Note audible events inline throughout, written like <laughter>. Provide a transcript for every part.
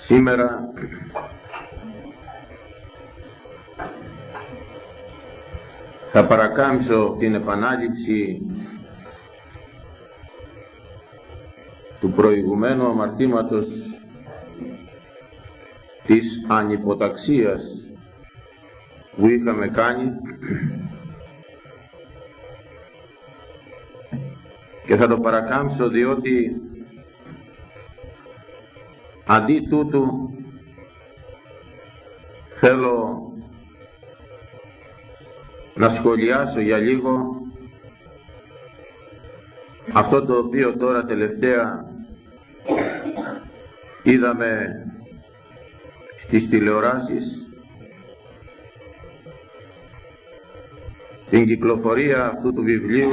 Σήμερα θα παρακάμψω την επανάληψη του προηγουμένου αμαρτήματος της ανυποταξίας που είχαμε κάνει και θα το παρακάμψω διότι αντί τούτου θέλω να σχολιάσω για λίγο αυτό το οποίο τώρα τελευταία είδαμε στις τηλεοράσεις. Την κυκλοφορία αυτού του βιβλίου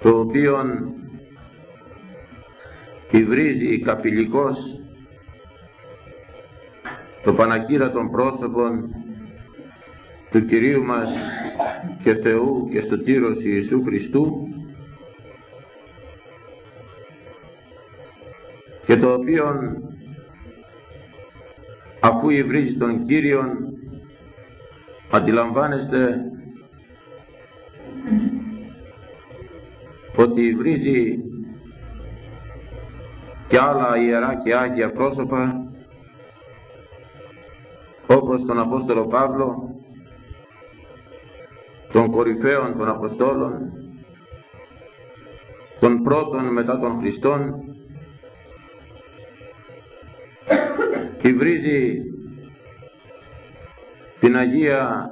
το οποίο υβρίζει καπηλικός το πανακύρατον πρόσωπον του Κυρίου μας και Θεού και Σωτήρος Ιησού Χριστού και το οποίο αφού υβρίζει τον Κύριον αντιλαμβάνεστε ότι υβρίζει και άλλα ιερά και άγια πρόσωπα όπως τον Απόστολο Παύλο των κορυφαίων των Αποστόλων των πρώτων μετά των Χριστών υβρίζει την Αγία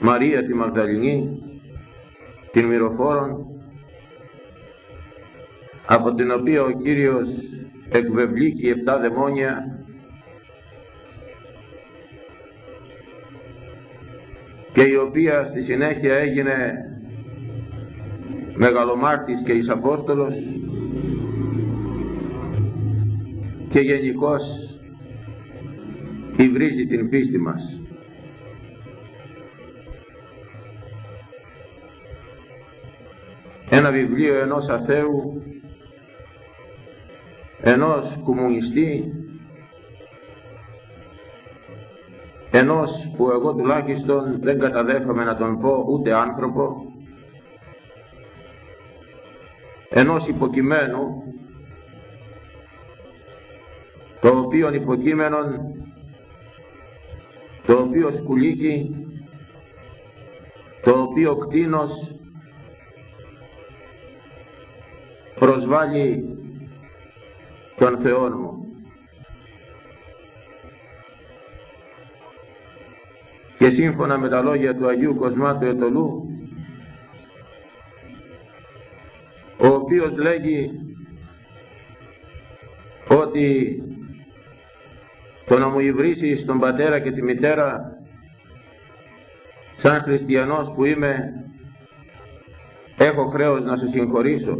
Μαρία τη Μαγδαληνή την Μυροφόρον από την οποία ο Κύριος εκβεβλήκε επτά δαιμόνια και η οποία στη συνέχεια έγινε μεγαλομάρτης και εις Απόστολος και γενικώς υβρίζει την πίστη μας. Ένα βιβλίο ενός αθέου, ενός κομμουνιστή, ενός που εγώ τουλάχιστον δεν καταδέχομαι να τον πω ούτε άνθρωπο, ενός υποκειμένου, το οποίο υποκείμενον, το οποίο σκουλίκι, το οποίο κτίνος προσβάλλει τον Θεό μου. και σύμφωνα με τα λόγια του Αγίου Κοσμάτου Ετωλού ο οποίος λέγει ότι το να μου υβρίσει τον πατέρα και τη μητέρα σαν χριστιανός που είμαι έχω χρέος να σε συγχωρήσω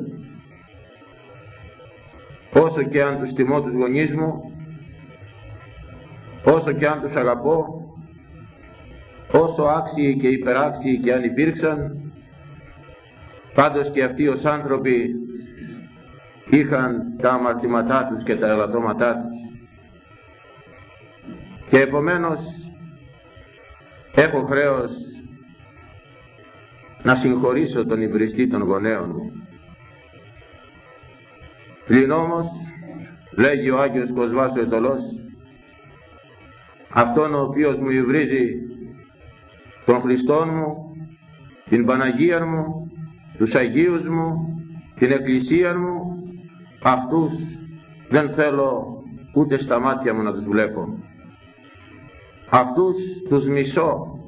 όσο και αν τους τιμώ τους γονείς μου όσο και αν τους αγαπώ όσο άξιοι και υπεράξιοι και αν υπήρξαν, πάντως και αυτοί ως άνθρωποι είχαν τα αμαρτήματά τους και τα ελαττώματά τους. Και επομένως έχω χρέος να συγχωρήσω τον υβριστή των γονέων μου. Πλην όμως, λέγει ο Άγιος Κοσβάς ο Ετωλός, αυτόν ο οποίος μου υβρίζει τον Χριστόν μου, την Παναγία μου, τους Αγίους μου, την Εκκλησία μου, αυτούς δεν θέλω ούτε στα μάτια μου να τους βλέπω. Αυτούς τους μισώ,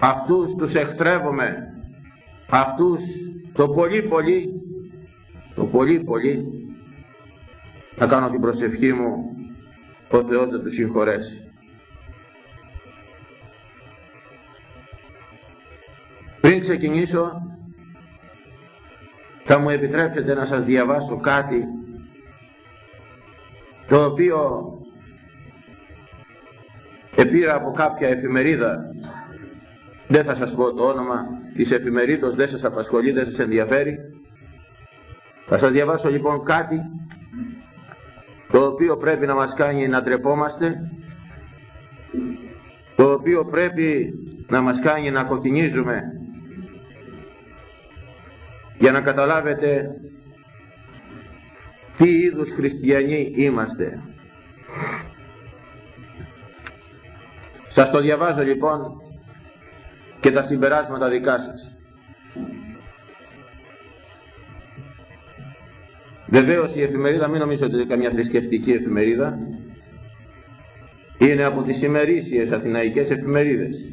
αυτούς τους εχθρεύομαι, αυτούς το πολύ πολύ, το πολύ πολύ, να κάνω την προσευχή μου, ο Θεός να τους συγχωρέσει. Πριν ξεκινήσω θα μου επιτρέψετε να σας διαβάσω κάτι το οποίο επήρα από κάποια εφημερίδα δεν θα σας πω το όνομα της εφημερίδος δεν σας απασχολεί, δεν σας ενδιαφέρει Θα σας διαβάσω λοιπόν κάτι το οποίο πρέπει να μας κάνει να τρεπόμαστε το οποίο πρέπει να μας κάνει να κοκκινίζουμε για να καταλάβετε τι είδους χριστιανοί είμαστε. Σας το διαβάζω λοιπόν και τα συμπεράσματα δικά σας. Βεβαίως η εφημερίδα μην νομίζω ότι είναι καμιά θρησκευτική εφημερίδα. Είναι από τις ημερήσιες αθηναϊκές εφημερίδες.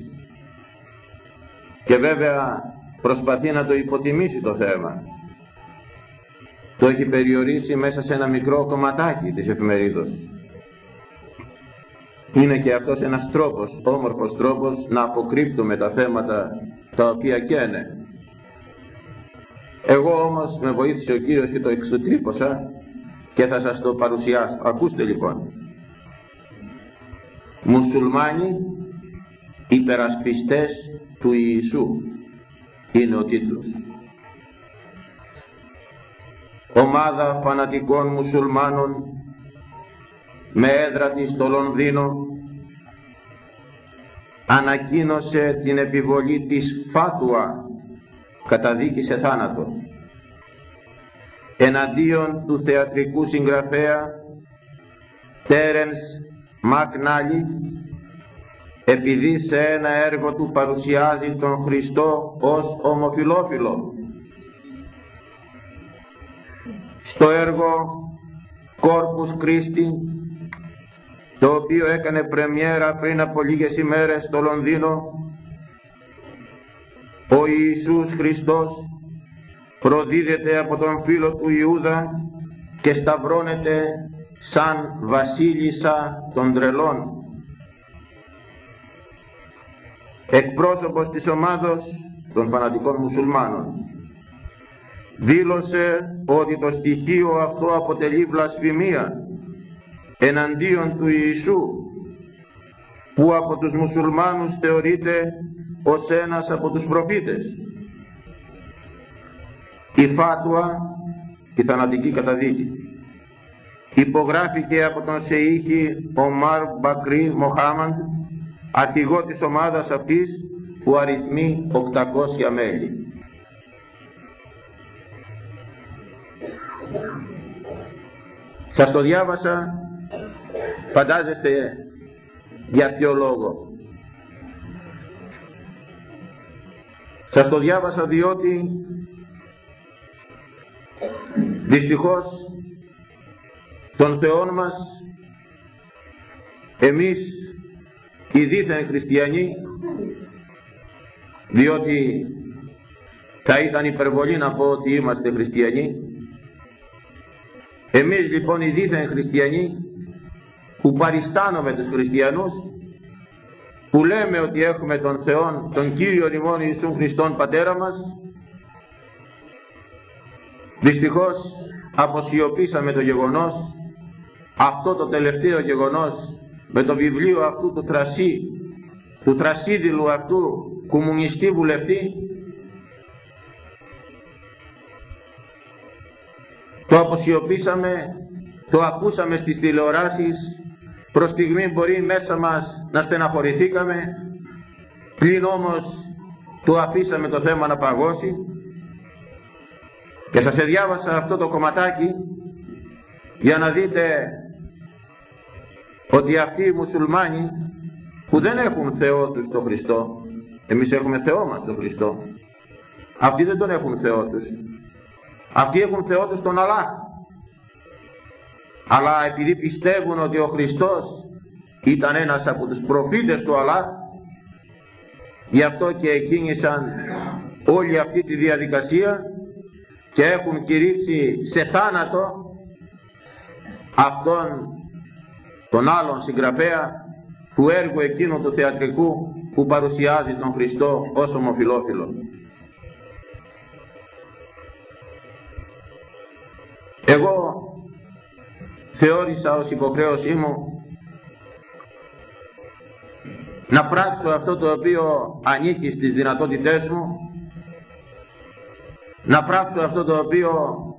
Και βέβαια προσπαθεί να το υποτιμήσει το θέμα. Το έχει περιορίσει μέσα σε ένα μικρό κομματάκι της εφημερίδος. Είναι και αυτός ένας τρόπος, όμορφος τρόπος να αποκρύπτουμε τα θέματα τα οποία καίνε. Εγώ όμως με βοήθησε ο Κύριος και το εξωτρύπωσα και θα σας το παρουσιάσω. Ακούστε λοιπόν. Μουσουλμάνοι υπερασπιστές του Ιησού είναι ο τίτλος. Ομάδα φανατικών μουσουλμάνων με έδρα της στο Λονδίνο ανακοίνωσε την επιβολή της φάτουα καταδίκη σε θάνατο εναντίον του θεατρικού συγγραφέα Τέρενς Μακνάλι επειδή σε ένα έργο του παρουσιάζει τον Χριστό ως ομοφιλόφιλο. Στο έργο Κόρπους Κρίστη το οποίο έκανε πρεμιέρα πριν από λίγες ημέρες στο Λονδίνο ο Ιησούς Χριστός προδίδεται από τον φίλο του Ιούδα και σταυρώνεται σαν βασίλισσα των τρελών. Εκπρόσωπος της ομάδος των φανατικών μουσουλμάνων δήλωσε ότι το στοιχείο αυτό αποτελεί βλασφημία εναντίον του Ιησού που από τους μουσουλμάνους θεωρείται ως ένας από τους προφήτες. Η φάτουα, η θανατική καταδίκη, υπογράφηκε από τον Σεήχη Ομάρ Μπακρί Μοχάμαντ, αρχηγό της ομάδας αυτής που αριθμεί 800 μέλη. Σας το διάβασα, φαντάζεστε για ποιο λόγο. Σας το διάβασα διότι δυστυχώς τον Θεόν μας εμείς οι δίθεν χριστιανοί διότι θα ήταν υπερβολή να πω ότι είμαστε χριστιανοί. Εμείς λοιπόν οι δίθεν χριστιανοί που παριστάνουμε τους χριστιανούς που λέμε ότι έχουμε τον Θεό, τον Κύριο ημών Ιησού Χριστόν Πατέρα μας δυστυχώς αποσιωπήσαμε το γεγονός αυτό το τελευταίο γεγονός με το βιβλίο αυτού του θρασί του θρασίδηλου αυτού κομμουνιστή βουλευτή το αποσιωπήσαμε το ακούσαμε στις τηλεοράσεις προς στιγμή μπορεί μέσα μας να στεναχωρηθήκαμε πλην όμως του αφήσαμε το θέμα να παγώσει. Και σας διάβασα αυτό το κομματάκι για να δείτε ότι αυτοί οι μουσουλμάνοι που δεν έχουν Θεό τους τον Χριστό εμείς έχουμε Θεό μας τον Χριστό αυτοί δεν τον έχουν Θεό τους. Αυτοί έχουν Θεό τους τον Αλλάχ αλλά επειδή πιστεύουν ότι ο Χριστός ήταν ένας από τους προφήτες του Αλλά γι' αυτό και εκκίνησαν όλη αυτή τη διαδικασία και έχουν κηρύξει σε θάνατο αυτόν τον άλλον συγγραφέα του έργου εκείνου του θεατρικού που παρουσιάζει τον Χριστό ως ομοφιλόφιλο. Εγώ θεώρησα ως υποχρέωσή μου να πράξω αυτό το οποίο ανήκει στις δυνατότητές μου να πράξω αυτό το οποίο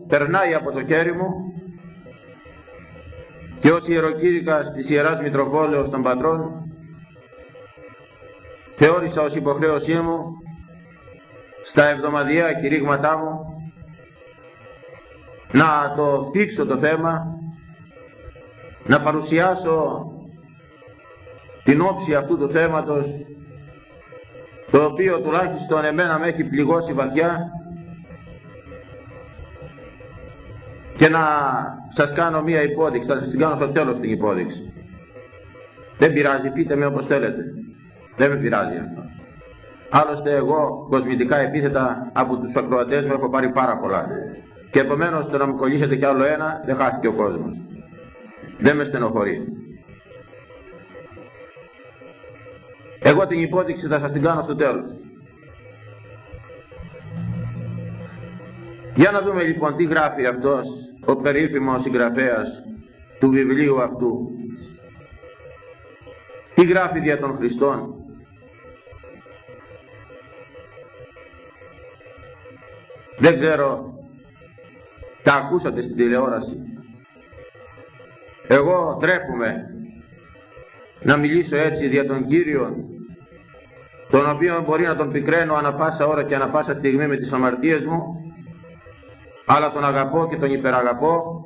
περνάει από το χέρι μου και ως ιεροκήρυκας της Ιεράς Μητροπόλεως των Πατρών θεώρησα ως υποχρέωσή μου στα εβδομαδιαία κηρύγματά μου να το θίξω το θέμα να παρουσιάσω την όψη αυτού του θέματος το οποίο τουλάχιστον εμένα με έχει πληγώσει βαθιά και να σας κάνω μία υπόδειξη, θα σας την κάνω στο τέλος την υπόδειξη. Δεν πειράζει, πείτε με όπως θέλετε. Δεν με πειράζει αυτό. Άλλωστε εγώ κοσμητικά επίθετα από τους ακροατές μου έχω πάρει πάρα πολλά. Και επομένως το να μου κολλήσετε κι άλλο ένα δεν χάθηκε ο κόσμος. Δεν με στενοχωρεί. Εγώ την υπόδειξη θα σας την κάνω στο τέλος. Για να δούμε λοιπόν τι γράφει αυτός ο περίφημος συγγραφέας του βιβλίου αυτού. Τι γράφει δια των Χριστών. Δεν ξέρω, τα ακούσατε στην τηλεόραση. Εγώ τρέπουμε να μιλήσω έτσι δια των Κύριων τον οποίο μπορεί να τον πικραίνω ανα πάσα ώρα και ανα πάσα στιγμή με τις αμαρτίες μου αλλά τον αγαπώ και τον υπεραγαπώ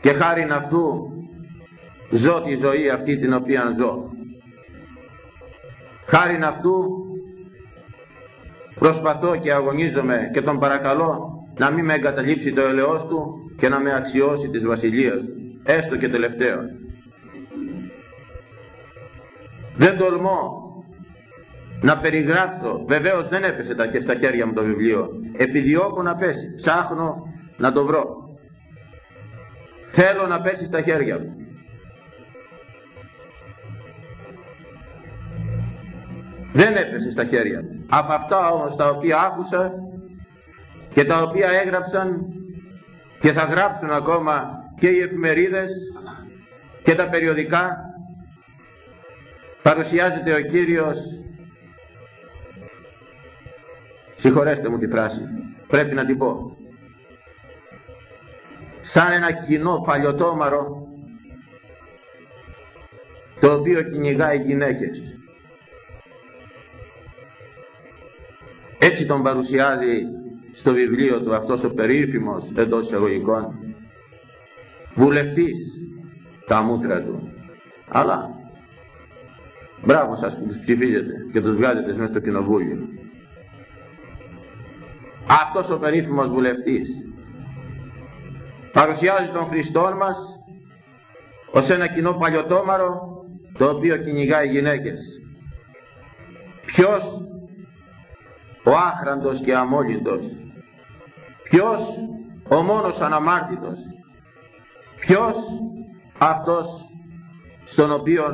και χάριν αυτού ζω τη ζωή αυτή την οποία ζω. Χάριν αυτού προσπαθώ και αγωνίζομαι και τον παρακαλώ να μην με εγκαταλείψει το ελαιός του και να με αξιώσει της βασιλείας έστω και τελευταίο. Δεν τολμώ να περιγράψω, βεβαίως δεν έπεσε τα, στα χέρια μου το βιβλίο, επιδιώκω να πέσει, ψάχνω να το βρω. Θέλω να πέσει στα χέρια μου. Δεν έπεσε στα χέρια μου. Από αυτά όμως τα οποία άκουσα και τα οποία έγραψαν και θα γράψουν ακόμα και οι εφημερίδες και τα περιοδικά παρουσιάζεται ο Κύριος Συγχωρέστε μου τη φράση. Πρέπει να την πω. Σαν ένα κοινό παλιωτόμαρο το οποίο κυνηγάει γυναίκες. Έτσι τον παρουσιάζει στο βιβλίο του αυτός ο περίφημος εντός εισαγωγικών βουλευτής τα μούτρα του. Αλλά μπράβο σας που τους ψηφίζετε και τους βγάζετε μέσα στο κοινοβούλιο. Αυτός ο περίφημος βουλευτής παρουσιάζει τον Χριστό μας ως ένα κοινό παλιωτόμαρο το οποίο κυνηγάει γυναίκες. Ποιος ο άχραντος και αμόλυντος ποιος ο μόνος αναμάρτητος ποιος αυτός στον οποίο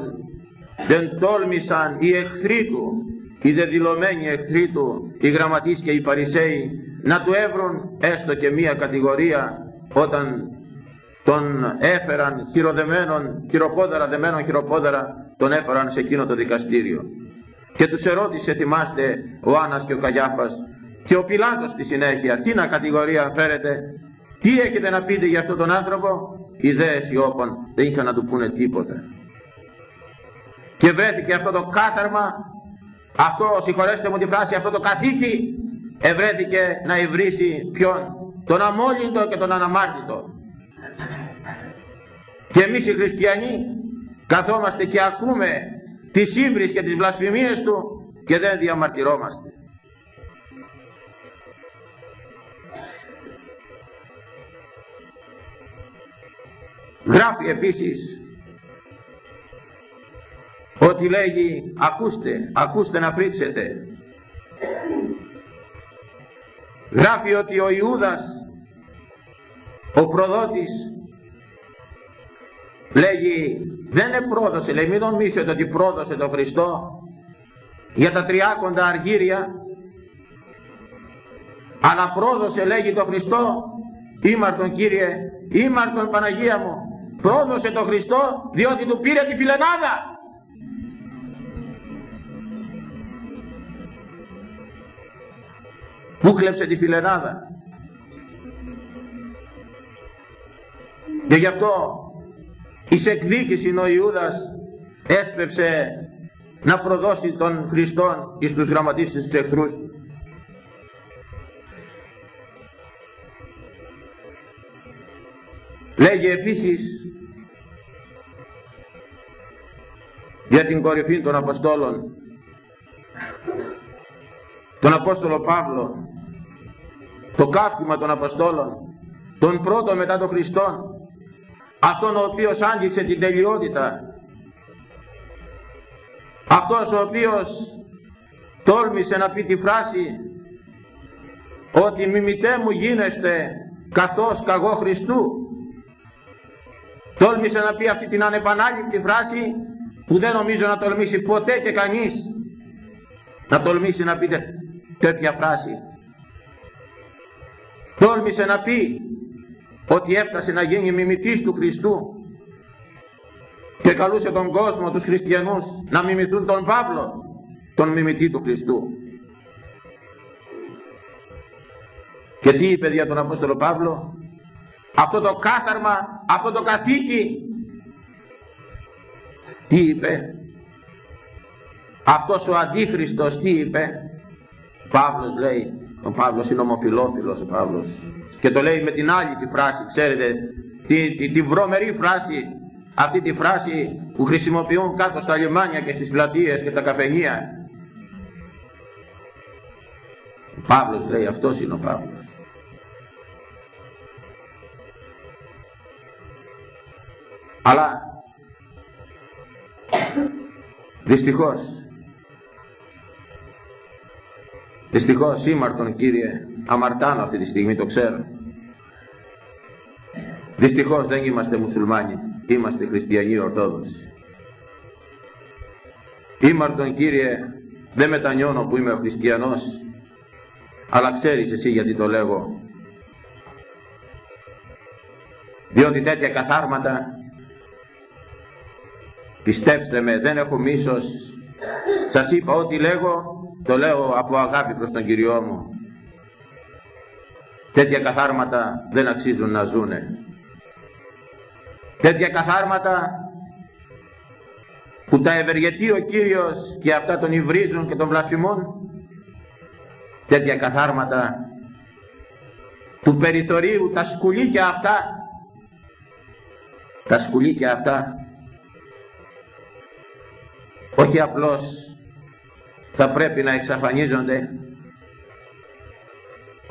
δεν τόλμησαν οι εχθροί του οι δεδηλωμένοι εχθροί του, οι γραμματείς και οι φαρισαίοι, να του έβρουν έστω και μία κατηγορία όταν τον έφεραν χειροδεμένον, χειροπόδαρα δεμένον χειροπόδαρα, τον έφεραν σε εκείνο το δικαστήριο. Και τους ερώτησε, θυμάστε, ο Άννας και ο Καγιάφας και ο Πιλάτος στη συνέχεια, τι να κατηγορία φέρετε, τι έχετε να πείτε για αυτόν τον άνθρωπο, οι δε όπων δεν είχαν να του πούνε τίποτα. Και βρέθηκε αυτό το κάθαρμα αυτός, συγχωρέστε μου τη φράση, αυτό το καθήκη ευρέθηκε να υβρίσει ποιον, τον αμόλυντο και τον αναμάρτητο. Και εμείς οι χριστιανοί καθόμαστε και ακούμε τις ύβρις και τις βλασφημίες του και δεν διαμαρτυρόμαστε. Γράφει επίσης ότι λέγει ακούστε, ακούστε να φρίξετε. Γράφει ότι ο Ιούδας, ο προδότης, λέγει δεν πρόδωσε, λέει μην νομίζετε ότι πρόδωσε τον Χριστό για τα τριάκοντα αργύρια αλλά πρόδωσε λέγει τον Χριστό ήμαρτον Κύριε, ήμαρτον Παναγία μου πρόδωσε τον Χριστό διότι του πήρε τη φιλενάδα. Πού κλέψε τη φιλενάδα; Και γι' αυτό εις εκδίκηση ο Ιούδας έσπευσε να προδώσει τον Χριστόν εις τους γραμματίσεις τους εχθρούς Λέγει επίσης για την κορυφή των Αποστόλων τον Απόστολο Παύλο το κάφημα των Αποστόλων τον πρώτο μετά τον Χριστόν αυτόν ο οποίος άγγιξε την τελειότητα αυτός ο οποίος τόλμησε να πει τη φράση ότι μιμητέ μου γίνεστε καθώς καγώ Χριστού τόλμησε να πει αυτή την ανεπανάληπτη φράση που δεν νομίζω να τολμήσει ποτέ και κανείς να τολμήσει να πει τέτοια φράση τόλμησε να πει ότι έφτασε να γίνει μιμητής του Χριστού και καλούσε τον κόσμο, τους χριστιανούς, να μιμηθούν τον Παύλο, τον μιμητή του Χριστού. Και τι είπε για τον Απόστολο Παύλο, αυτό το κάθαρμα, αυτό το καθήκη, τι είπε, αυτός ο Αντίχριστος τι είπε, Παύλος λέει, ο Παύλος είναι ομοφιλόφιλος ο Παύλος και το λέει με την άλλη τη φράση, ξέρετε, τη, τη, τη βρώμερη φράση αυτή τη φράση που χρησιμοποιούν κάτω στα λιμάνια και στις πλατείες και στα καφενεία. Ο Παύλος λέει αυτός είναι ο Παύλος. Αλλά δυστυχώς δυστυχώς ήμαρτον Κύριε αμαρτάνω αυτή τη στιγμή το ξέρω δυστυχώς δεν είμαστε μουσουλμάνοι είμαστε χριστιανοί Ορθόδοξοι. Ήμαρτον Κύριε, δεν μετανιώνω που είμαι ο χριστιανός, αλλά ξέρεις εσύ γιατί το λέγω. Διότι τέτοια καθάρματα, πιστέψτε με, δεν έχω μίσος. Σας είπα ό,τι λέγω, το λέω από αγάπη προς τον Κυριό μου. Τέτοια καθάρματα δεν αξίζουν να ζούνε τέτοια καθάρματα που τα ευεργετεί ο Κύριος και αυτά τον υβρίζουν και τον βλασφημούν τέτοια καθάρματα του περιθωρίου τα σκουλίκια αυτά τα σκουλίκια αυτά όχι απλώς θα πρέπει να εξαφανίζονται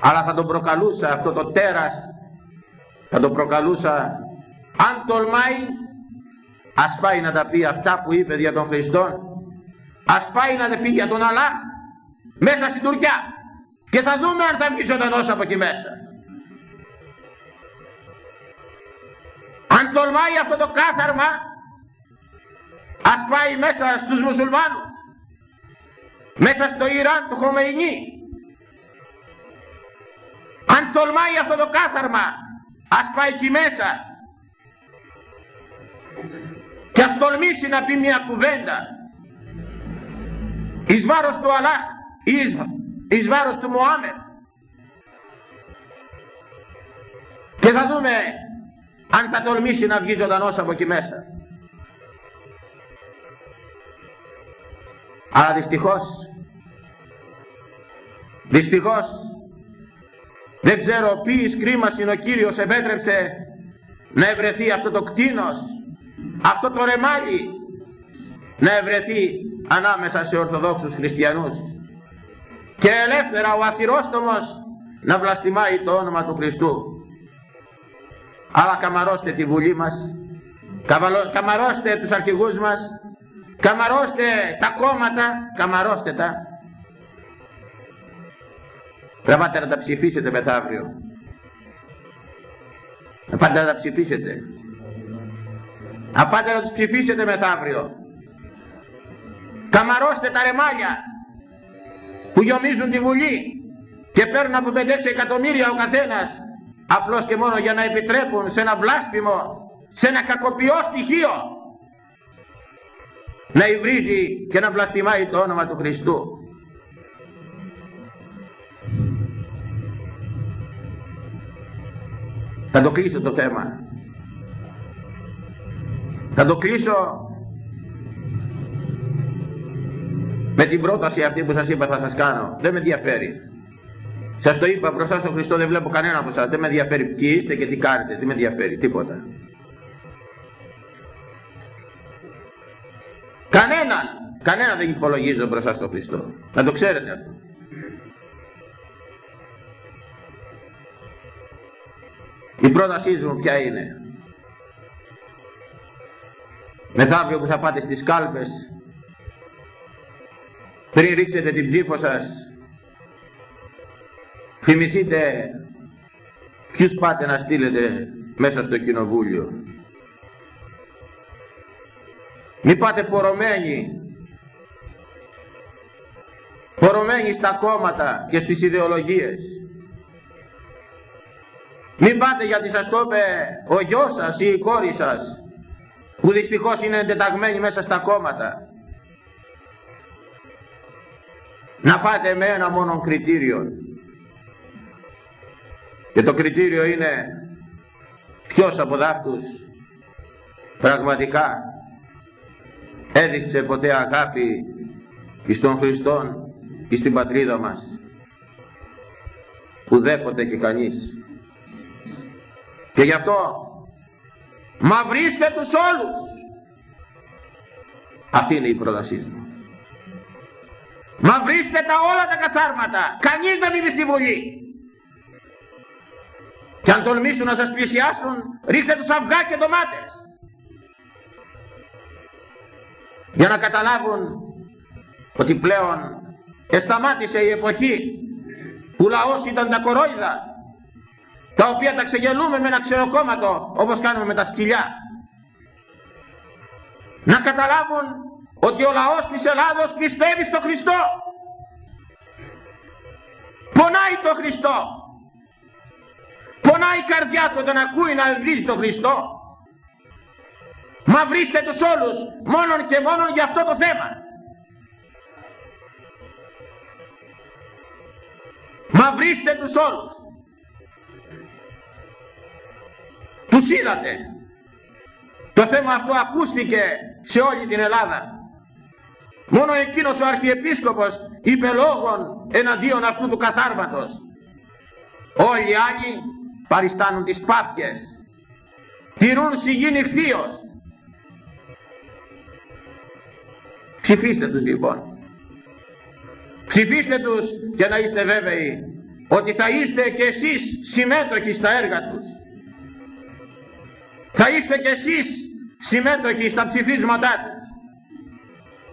αλλά θα τον προκαλούσα αυτό το τέρας θα τον προκαλούσα αν τολμάει, ας πάει να τα πει αυτά που είπε για τον Χριστό. Ας πάει να τα πει για τον Αλλάχ μέσα στην Τουρκιά. Και θα δούμε αν θα βγει ζωντανός από εκεί μέσα. Αν τολμάει αυτό το κάθαρμα, ας πάει μέσα στους μουσουλμάνους. Μέσα στο Ιράν του Χομεϊνί. Αν τολμάει αυτό το κάθαρμα, ας πάει εκεί μέσα και ας τολμήσει να πει μια κουβέντα εις βάρος του Αλλάχ ή εις, εις βάρος του Μωάμερ και θα δούμε αν θα τολμήσει να βγει ζωντανός από εκεί μέσα αλλά δυστυχώς δυστυχώς δεν ξέρω ποιης κρίμας είναι ο Κύριος επέτρεψε να ευρεθεί αυτό το κτίνος αυτό το ρεμάλι να ευρεθεί ανάμεσα σε Ορθοδόξους Χριστιανούς. Και ελεύθερα ο αθυρόστομος να βλαστημάει το όνομα του Χριστού. Αλλά καμαρώστε τη Βουλή μας καμαρώστε τους αρχηγούς μας καμαρώστε τα κόμματα καμαρώστε τα. Τραβάτε να τα ψηφίσετε μεθαύριο. Να πάτε να τα ψηφίσετε. Να πάτε να τους ψηφίσετε μεθαύριο. Καμαρώστε τα ρεμάλια που γιομίζουν τη Βουλή και παίρνουν από 5-6 εκατομμύρια ο καθένας απλώς και μόνο για να επιτρέπουν σε ένα βλάσφημο, σε ένα κακοποιό στοιχείο να υβρίζει και να βλαστημάει το όνομα του Χριστού. Θα το κλείσω το θέμα. Θα το κλείσω με την πρόταση αυτή που σας είπα θα σας κάνω. Δεν με ενδιαφέρει. Σας το είπα μπροστά στον Χριστό δεν βλέπω κανένα από εσάς. Δεν με ενδιαφέρει ποιοι είστε και τι κάνετε. Δεν με ενδιαφέρει τίποτα. Κανέναν. Κανένα δεν υπολογίζω μπροστά στον Χριστό. Να το ξέρετε αυτό. Η πρότασή μου ποια είναι; Μεθαύριο που θα πάτε στις κάλπες πριν ρίξετε την ψήφο σας θυμηθείτε ποιους πάτε να στείλετε μέσα στο κοινοβούλιο μη πάτε πορωμένοι. Πορωμένοι στα κόμματα και στις ιδεολογίες. Μην πάτε γιατί σας το είπε ο γιος σας ή η κόρη σας που δυστυχώς είναι εντεταγμένοι μέσα στα κόμματα. Να πάτε με ένα μόνο κριτήριο. Και το κριτήριο είναι ποιος από δάκτους πραγματικά έδειξε ποτέ αγάπη εις τον Χριστόν εις την πατρίδα μας ουδέποτε και κανείς και γι' αυτό μαυρίστε τους όλους αυτή είναι η πρότασή μου Μαυρίστε τα όλα τα καθάρματα. Κανείς δεν είναι στη Βουλή. Και αν τολμήσουν να σας πλησιάσουν, ρίχτε τους αυγά και ντομάτες. Για να καταλάβουν ότι πλέον εσταμάτησε η εποχή που λαός ήταν τα κορόιδα τα οποία τα ξεγελούμε με ένα ξεροκόμματο όπως κάνουμε με τα σκυλιά. Να καταλάβουν ότι ο λαός της Ελλάδος πιστεύει στο Χριστό. Πονάει το Χριστό. Πονάει η καρδιά του όταν ακούει να βρίζει το Χριστό. Μα βρίστε τους όλους μόνον και μόνον για αυτό το θέμα. Μα βρίστε τους όλους. Τους είδατε. Το θέμα αυτό ακούστηκε σε όλη την Ελλάδα. Μόνο εκείνος ο Αρχιεπίσκοπος είπε λόγων εναντίον αυτού του καθάρματος. Όλοι οι άλλοι παριστάνουν τις πάπιες. Τηρούν σιγήν ηχθείως. Ψηφίστε τους λοιπόν. Ψηφίστε τους και να είστε βέβαιοι ότι θα είστε κι εσείς συμμέτοχοι στα έργα τους. Θα είστε κι εσείς συμμέτοχοι στα ψηφίσματά τους.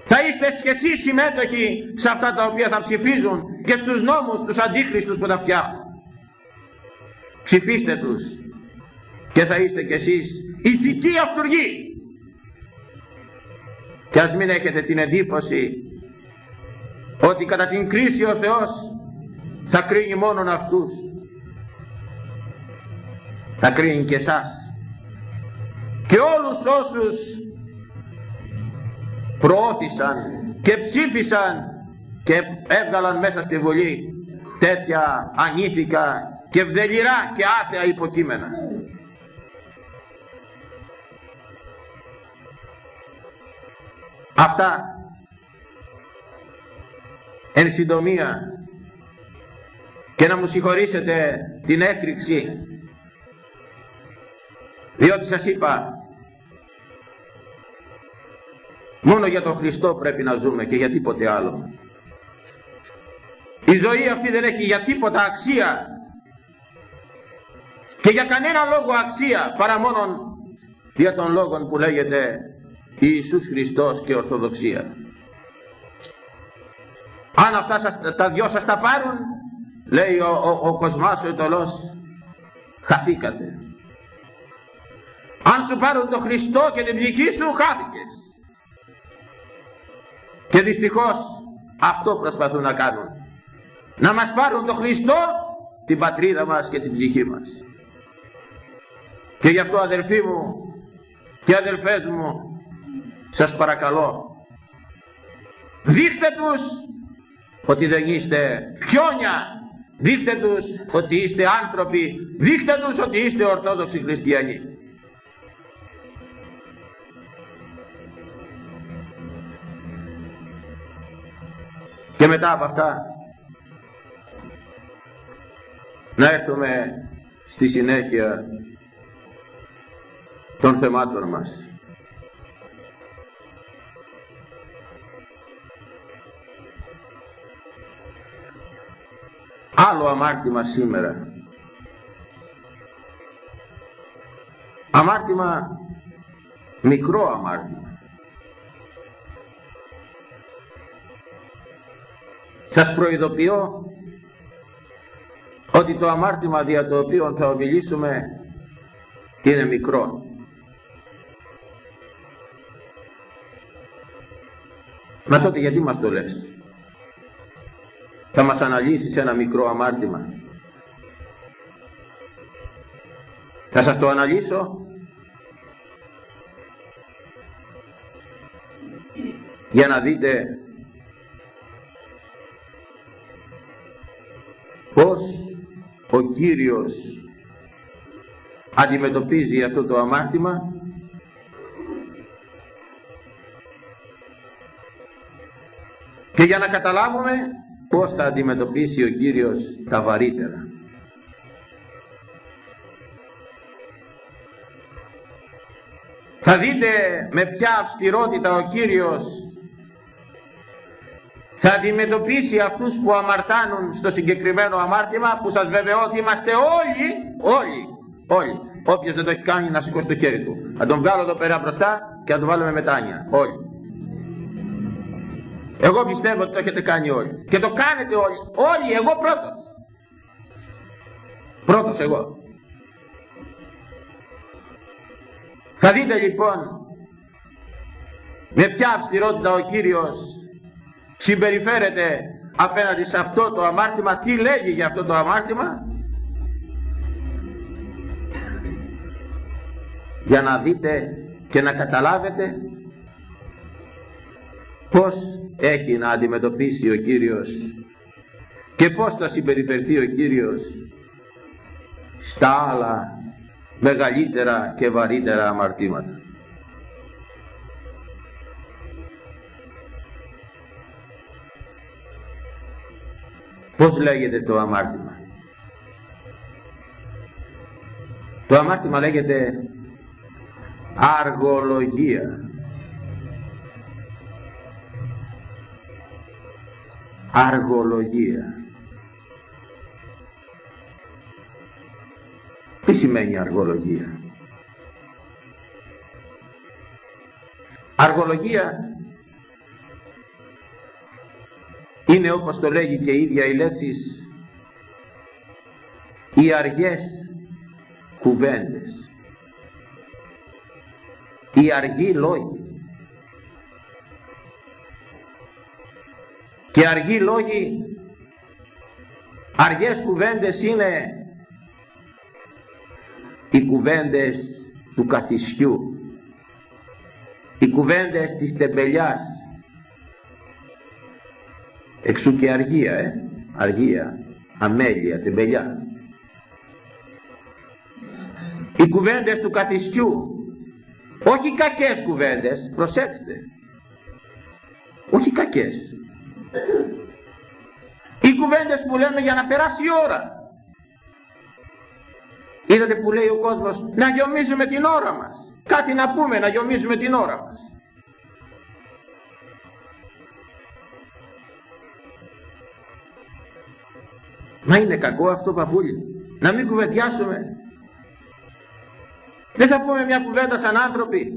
Θα είστε και εσείς συμμέτοχοι σε αυτά τα οποία θα ψηφίζουν και στους νόμους τους αντίχριστους που θα φτιάχνουν. Ψηφίστε τους και θα είστε και εσείς ηθικοί αυτούργοι. Και ας μην έχετε την εντύπωση ότι κατά την κρίση ο Θεός θα κρίνει μόνον αυτούς. Θα κρίνει και εσάς. Και όλους όσους προώθησαν και ψήφισαν και έβγαλαν μέσα στη Βουλή τέτοια ανήθικα και βδελιρά και άθεα υποκείμενα. Αυτά. Εν συντομία. Και να μου συγχωρήσετε την έκρηξη. Διότι σας είπα Μόνο για τον Χριστό πρέπει να ζούμε και για τίποτε άλλο. Η ζωή αυτή δεν έχει για τίποτα αξία. Και για κανένα λόγο αξία παρά μόνον για τον λόγο που λέγεται Ιησούς Χριστός και Ορθοδοξία. Αν αυτά σας, τα δυο σας τα πάρουν, λέει ο, ο, ο Κοσμάς ο Ετωλός, χαθήκατε. Αν σου πάρουν τον Χριστό και την ψυχή σου, χάθηκες. Και δυστυχώς αυτό προσπαθούν να κάνουν. Να μας πάρουν τον Χριστό, την πατρίδα μας και την ψυχή μας. Και γι' αυτό αδελφοί μου και αδελφές μου, σας παρακαλώ δείχτε τους ότι δεν είστε χιόνια δείχτε τους ότι είστε άνθρωποι. Δείχτε τους ότι είστε ορθόδοξοι χριστιανοί. Και μετά από αυτά να έρθουμε στη συνέχεια των θεμάτων μας. Άλλο αμάρτημα σήμερα. Αμάρτημα, μικρό αμάρτημα. Σας προειδοποιώ ότι το αμάρτημα δια το οποίο θα ομιλήσουμε είναι μικρό. Μα τότε γιατί μας το λες; Θα μας αναλύσεις ένα μικρό αμάρτημα. Θα σας το αναλύσω. Για να δείτε πώς ο Κύριος αντιμετωπίζει αυτό το αμάρτημα και για να καταλάβουμε πώς θα αντιμετωπίσει ο Κύριος τα βαρύτερα. Θα δείτε με ποια αυστηρότητα ο Κύριος θα αντιμετωπίσει αυτούς που αμαρτάνουν στο συγκεκριμένο αμάρτημα που σας βεβαιώ ότι είμαστε όλοι, όλοι, όλοι. Όποιος δεν το έχει κάνει να σηκώσει το χέρι του. Θα τον βγάλω εδώ πέρα μπροστά και θα τον βάλουμε μετάνια. Όλοι. Εγώ πιστεύω ότι το έχετε κάνει όλοι. Και το κάνετε όλοι. Όλοι, εγώ πρώτος. Πρώτος εγώ. Θα δείτε λοιπόν με ποια αυστηρότητα ο Κύριος συμπεριφέρεται απέναντι σε αυτό το αμάρτημα, τι λέγει για αυτό το αμάρτημα, για να δείτε και να καταλάβετε πώς έχει να αντιμετωπίσει ο Κύριος και πώς θα συμπεριφερθεί ο Κύριος στα άλλα μεγαλύτερα και βαρύτερα αμαρτήματα. Πώς λέγεται το αμάρτημα; Το αμάρτημα λέγεται αργολογία. Αργολογία. Τι σημαίνει αργολογία; Αργολογία είναι όπως το λέγει και η ίδια η λέξη οι αργές κουβέντες οι αργοί λόγοι και αργοί λόγοι αργές κουβέντες είναι οι κουβέντες του καθισιού οι κουβέντες της τεμπελιάς Εξού και αργία, ε. Αργία, αμέλεια, τεμπελιά. Οι κουβέντες του καθιστιού. Όχι κακές κουβέντες, προσέξτε. Όχι κακές. Οι κουβέντες που λέμε για να περάσει η ώρα. Είδατε που λέει ο κόσμος να γιομίζουμε την ώρα μας. Κάτι να πούμε να γιομίζουμε την ώρα μας. Μα είναι κακό αυτό παππούλι. Να μην κουβεντιάσουμε. Δεν θα πούμε μια κουβέντα σαν άνθρωποι.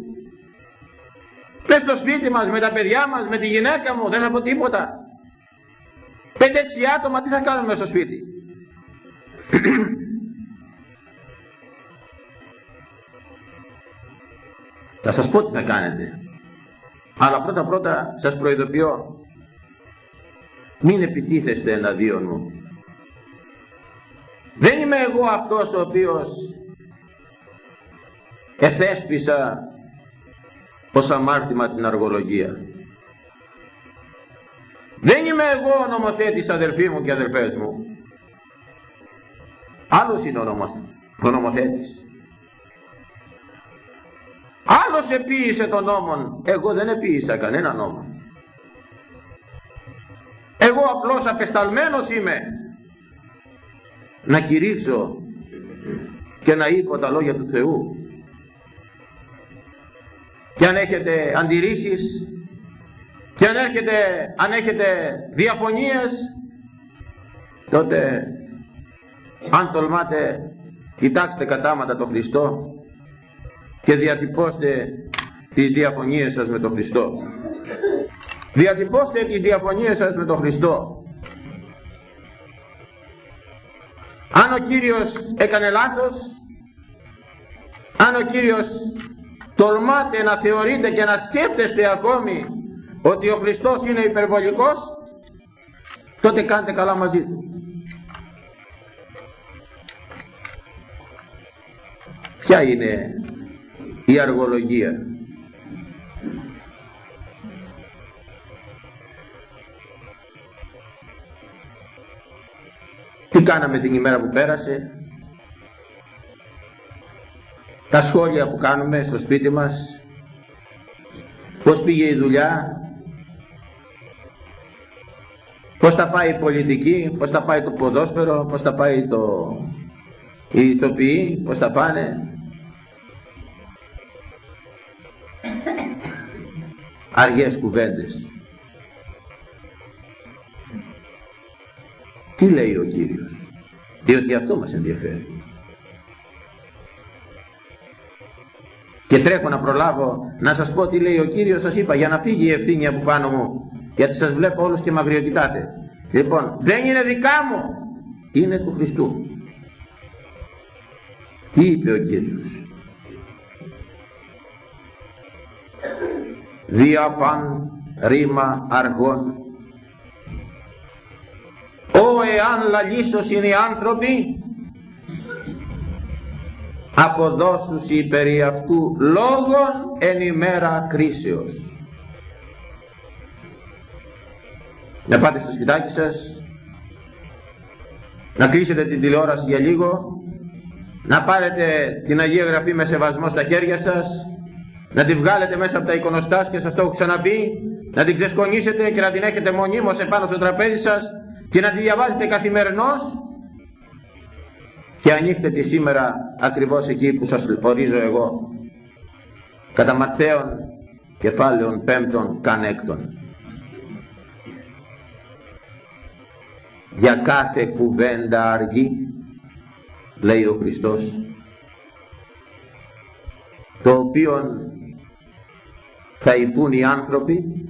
Μες στο σπίτι μας, με τα παιδιά μας, με τη γυναίκα μου, δεν θα πω τίποτα. Πέντε-έξι άτομα τι θα κάνουμε στο σπίτι; <clears throat> θα σας πω τι θα κάνετε. Αλλά πρώτα πρώτα σας προειδοποιώ. Μην επιτίθεστε εναντίον μου. Δεν είμαι εγώ αυτός ο οποίος εθέσπισα ως αμάρτημα την αργολογία. Δεν είμαι εγώ ο νομοθέτης αδελφοί μου και αδελφές μου. Άλλος είναι ο, νομοθέτης. Άλλος επίησε τον νόμον. Εγώ δεν επίησα κανένα νόμο. Εγώ απλώς απεσταλμένος είμαι να κηρύξω και να είπω τα λόγια του Θεού. Και αν έχετε αντιρρήσεις και αν έχετε, αν έχετε διαφωνίες τότε αν τολμάτε κοιτάξτε κατάματα τον Χριστό και διατυπώστε τις διαφωνίες σας με τον Χριστό. Διατυπώστε τις διαφωνίες σας με τον Χριστό. Αν ο Κύριος έκανε λάθος, αν ο Κύριος τολμάτε να θεωρείτε και να σκέπτεστε ακόμη ότι ο Χριστός είναι υπερβολικός, τότε κάντε καλά μαζί του. Ποια είναι η αργολογία; Τι κάναμε την ημέρα που πέρασε; Τα σχόλια που κάνουμε στο σπίτι μας; Πώς πήγε η δουλειά; Πώς θα πάει η πολιτική, πώς θα πάει το ποδόσφαιρο, πώς θα πάει το... οι ηθοποιοί, πώς θα πάνε. Αργές κουβέντες. Τι λέει ο Κύριος. Διότι αυτό μας ενδιαφέρει. Και τρέχω να προλάβω να σας πω τι λέει ο Κύριος σας είπα για να φύγει η ευθύνη από πάνω μου γιατί σας βλέπω όλους και μαγριοκοιτάτε. Λοιπόν δεν είναι δικά μου είναι του Χριστού. Τι είπε ο Κύριος; Διαπαν ρήμα αργών Ω εάν λαλίσος είναι οι άνθρωποι αποδώσουσι περί αυτού λόγων εν ημέρα κρίσεως. Να πάτε στο σπιτάκι σας, να κλείσετε την τηλεόραση για λίγο, να πάρετε την Αγία Γραφή με σεβασμό στα χέρια σας, να τη βγάλετε μέσα από τα εικονοστάσια σας το έχω ξαναπεί, να την ξεσκονίσετε και να την έχετε μονίμως επάνω στο τραπέζι σας και να τη διαβάζετε καθημερινώς. Και ανοίχτε τη σήμερα ακριβώς εκεί που σας ορίζω εγώ κατά Ματθαίων κεφάλαιων πέμπτων κανέκτων για κάθε κουβέντα αργή λέει ο Χριστός το οποίο θα υπούν οι άνθρωποι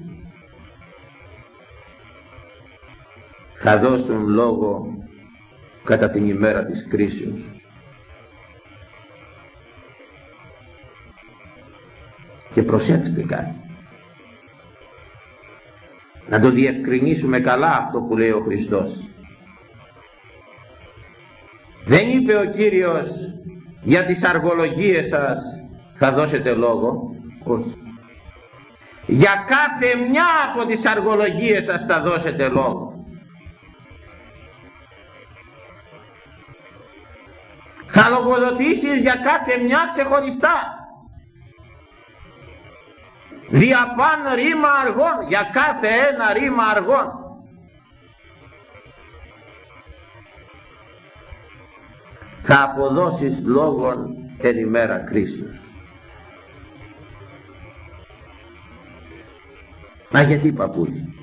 θα δώσουν λόγο κατά την ημέρα της κρίσεως. Και προσέξτε κάτι. Να το διευκρινίσουμε καλά αυτό που λέει ο Χριστός. Δεν είπε ο Κύριος για τις αργολογίες σας θα δώσετε λόγο. Όχι. Για κάθε μια από τις αργολογίες σας θα δώσετε λόγο. Θα λογοδοτήσεις για κάθε μια ξεχωριστά. Διαπάν ρήμα αργών, για κάθε ένα ρήμα αργών. Θα αποδώσεις λόγων εν ημέρα κρίσεως. Μα γιατί παππούλη;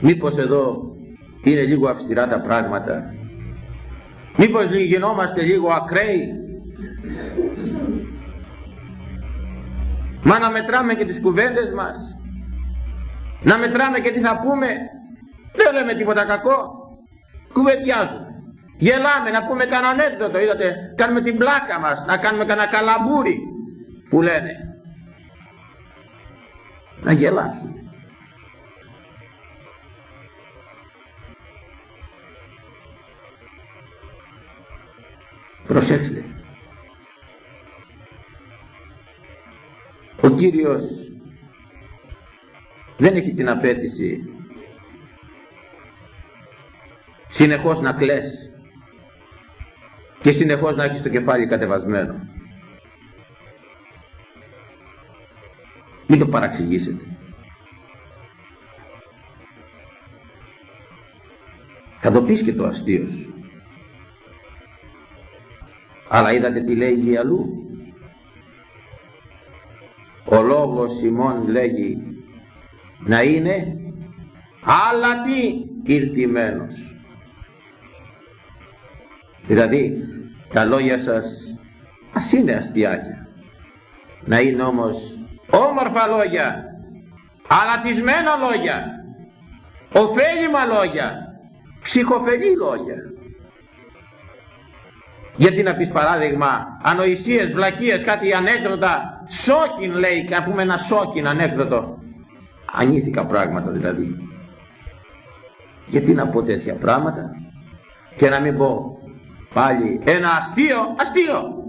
Μήπως εδώ είναι λίγο αυστηρά τα πράγματα; Μήπως γινόμαστε λίγο ακραίοι; Μα να μετράμε και τις κουβέντες μας; Να μετράμε και τι θα πούμε. Δεν λέμε τίποτα κακό. Κουβεντιάζουμε. Γελάμε να πούμε κανένα ανέκδοτο. Είδατε, κάνουμε την πλάκα μας. Να κάνουμε κανένα καλαμπούρι που λένε. Να γελάσουμε. Προσέξτε. Ο Κύριος δεν έχει την απέτηση συνεχώς να κλαις και συνεχώς να έχεις το κεφάλι κατεβασμένο. Μην το παραξηγήσετε. Θα το πεις και το αστείο σου. Αλλά είδατε τι λέγει αλλού; Ο λόγος ημών λέγει να είναι αλλά τι ηρτημένος. Δηλαδή τα λόγια σας ας είναι αστιάκια. Να είναι όμως όμορφα λόγια, αλατισμένα λόγια, ωφέλιμα λόγια, ψυχοφελή λόγια. Γιατί να πεις παράδειγμα ανοησίες, βλακίες, κάτι ανέκδοτα, σόκιν λέει, να πούμε ένα σόκιν ανέκδοτο. Ανήθικα πράγματα δηλαδή. Γιατί να πω τέτοια πράγματα και να μην πω πάλι ένα αστείο, αστείο.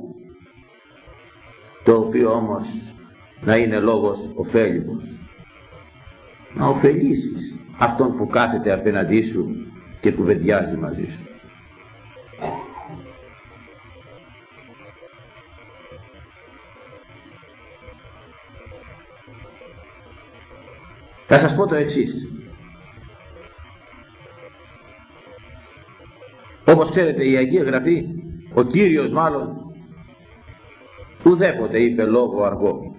Το οποίο όμως να είναι λόγος ωφέλιμος. Να ωφελήσεις αυτόν που κάθεται απέναντί σου και κουβεντιάζει μαζί σου. Θα σας πω το εξής. Όπως ξέρετε η Αγία Γραφή, ο Κύριος μάλλον, ουδέποτε είπε λόγο αργό.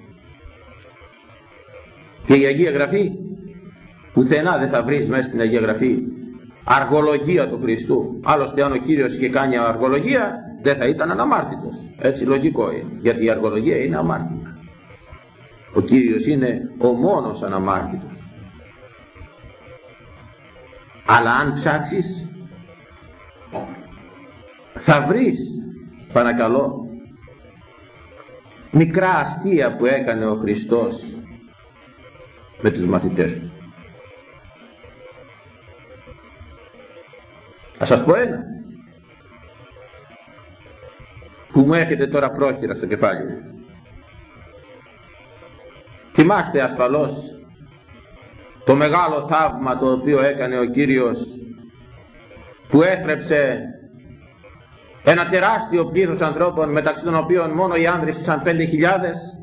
Και η Αγία Γραφή, πουθενά δεν θα βρεις μέσα στην Αγία Γραφή αργολογία του Χριστού. Άλλωστε αν ο Κύριος είχε κάνει αργολογία, δεν θα ήταν αναμάρτητος. Έτσι λογικό είναι, γιατί η αργολογία είναι αμάρτητη. Ο Κύριος είναι ο μόνος αναμάρτητος. Αλλά αν ψάξεις θα βρεις παρακαλώ μικρά αστεία που έκανε ο Χριστός με τους μαθητές του. Θα σας πω ένα που μου έρχεται τώρα πρόχειρα στο κεφάλι μου. Θυμάστε ασφαλώς το μεγάλο θαύμα το οποίο έκανε ο Κύριος που έθρεψε ένα τεράστιο πλήθος ανθρώπων μεταξύ των οποίων μόνο οι άνδρες ήσαν πέντε χιλιάδες.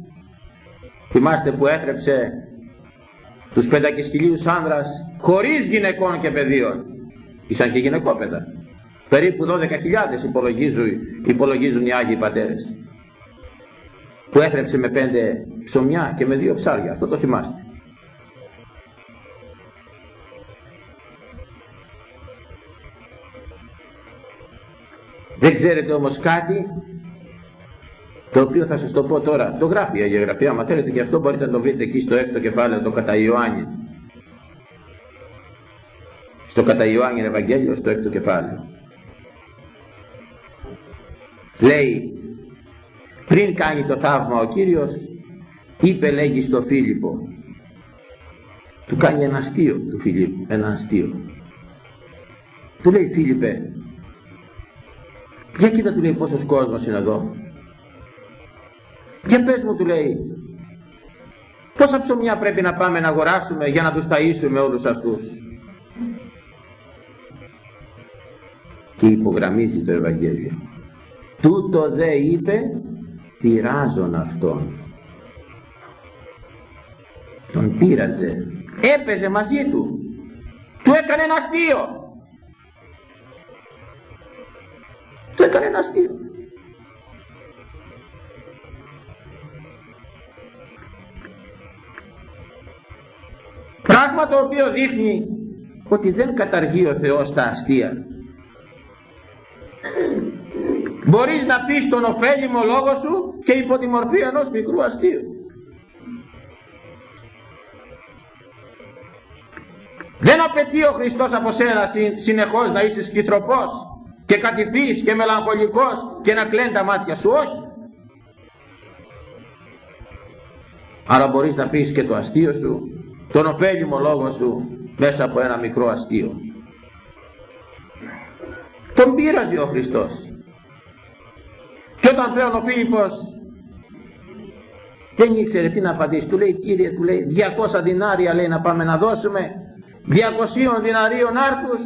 Θυμάστε που έθρεψε τους πεντακισχυλίους άνδρας χωρίς γυναικών και παιδίων. Ήσαν και γυναικόπαιδα. Περίπου 12.000 υπολογίζουν, υπολογίζουν οι Άγιοι Πατέρες. Που έθρεψε με πέντε ψωμιά και με δύο ψάρια. Αυτό το θυμάστε Δεν ξέρετε όμως κάτι το οποίο θα σας το πω τώρα. Το γράφει η Αγία Γραφή, άμα θέλετε και αυτό μπορείτε να το βρείτε εκεί στο έκτο κεφάλαιο, το κατά Ιωάννη. Στο κατά Ιωάννη Ευαγγέλιο, στο έκτο κεφάλαιο. Λέει, πριν κάνει το θαύμα ο Κύριος, είπε λέγει στο Φίλιππο, του κάνει ένα αστείο του Φιλίππου, ένα αστείο. Του λέει Φίλιππε, για κοίτα του λέει πόσος κόσμος είναι εδώ; Για πες μου του λέει πόσα ψωμιά πρέπει να πάμε να αγοράσουμε για να τους ταΐσουμε όλους αυτούς; Και υπογραμμίζει το Ευαγγέλιο. Τούτο δε είπε πειράζον αυτόν. Τον πείραζε. Έπαιζε μαζί του. Του έκανε ένα αστείο. Το έκανε ένας αστείο. Πράγμα το οποίο δείχνει ότι δεν καταργεί ο Θεός τα αστεία. Μπορείς να πεις τον ωφέλιμο λόγο σου και υπό τη μορφή ενός μικρού αστείου. Δεν απαιτεί ο Χριστός από σένα συνεχώς να είσαι σκητροπός και κατηφής και μελαγχολικός και να κλαίνουν τα μάτια σου, όχι. Αλλά μπορείς να πεις και το αστείο σου, τον ωφέλιμο λόγο σου μέσα από ένα μικρό αστείο. Τον πείραζε ο Χριστός. Και όταν πλέον ο Φίλιππος δεν ήξερε τι να απαντήσει, του λέει Κύριε, του λέει 200 δινάρια λέει να πάμε να δώσουμε, 200 διναρίων άρτους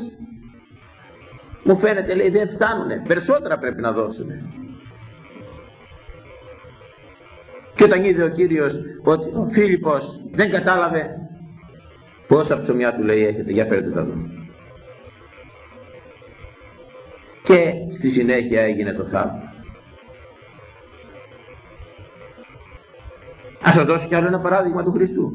μου φαίνεται λέει δεν φτάνουνε, περισσότερα πρέπει να δώσουμε. Και όταν είδε ο Κύριος ότι ο Φίλιππος δεν κατάλαβε πόσα ψωμιά του λέει έχετε, για φέρετε τα δω. και στη συνέχεια έγινε το θαύμα. Ας σας δώσω κι άλλο ένα παράδειγμα του Χριστού.